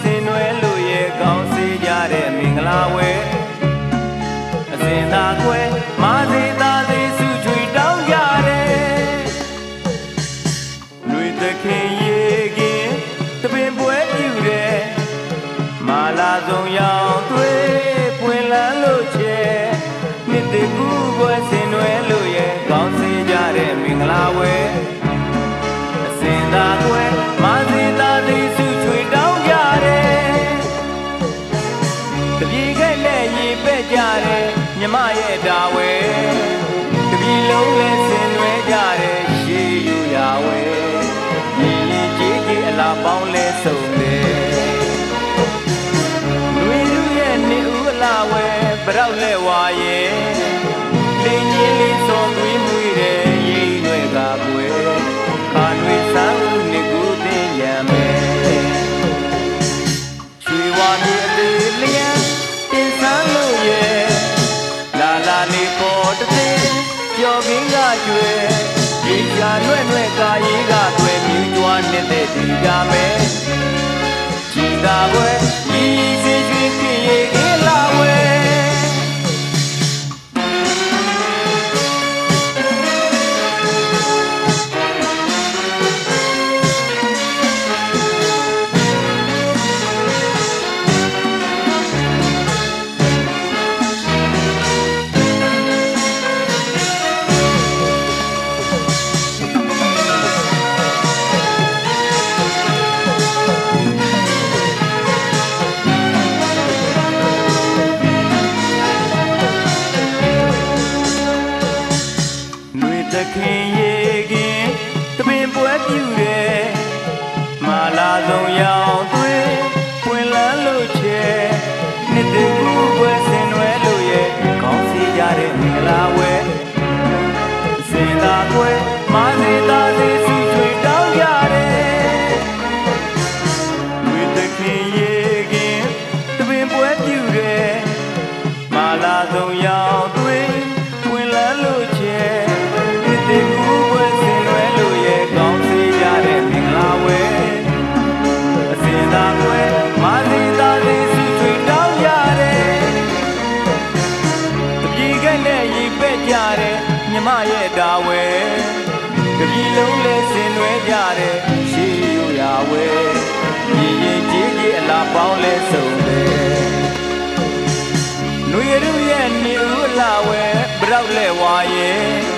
ဆင်နွယ်လို့ရေကောင်းစေကြတဲ့မင်္ဂလာဝဲအစဉ်သာကွယ် မရဲ့တာဝဲတပြည်လုံးလဲဆင်နွှဲကြတဲ့ရှေးယူရာဝဲလီလီကြီးကြီးအလားပေါင်းလဲဆုံး ပေါ်တစ်သိပျော်ခင်းကကျွဲဒီပြာလွဲ့လွဲ့ကာရေးကတွယ်မြူးကြွားနေတဲ့ဒီကမဲဒီသာွယ် သခင်ရေခင်တပင်ပွဲပြူတယ်မာလာဆုံးရောင်သွေးပွင့်လန်းလို့ချေနှစ်တကူပွဲစင်ွယ်လို့ရဲ့ကောင်းစီကြတဲ့မင်္ဂလာဝဲစင်သာပွဲမာစေ ရာဝဲတပြည်လုံးလဲဆင်နွယ်ကြတဲ့ရှေးယူရာဝဲရေရေကြီးကြီးအလားပေါင်းလဲဆုံတယ်လူရူရဲ့နေဦးလာဝဲဘရောက်လဲဝါရဲ့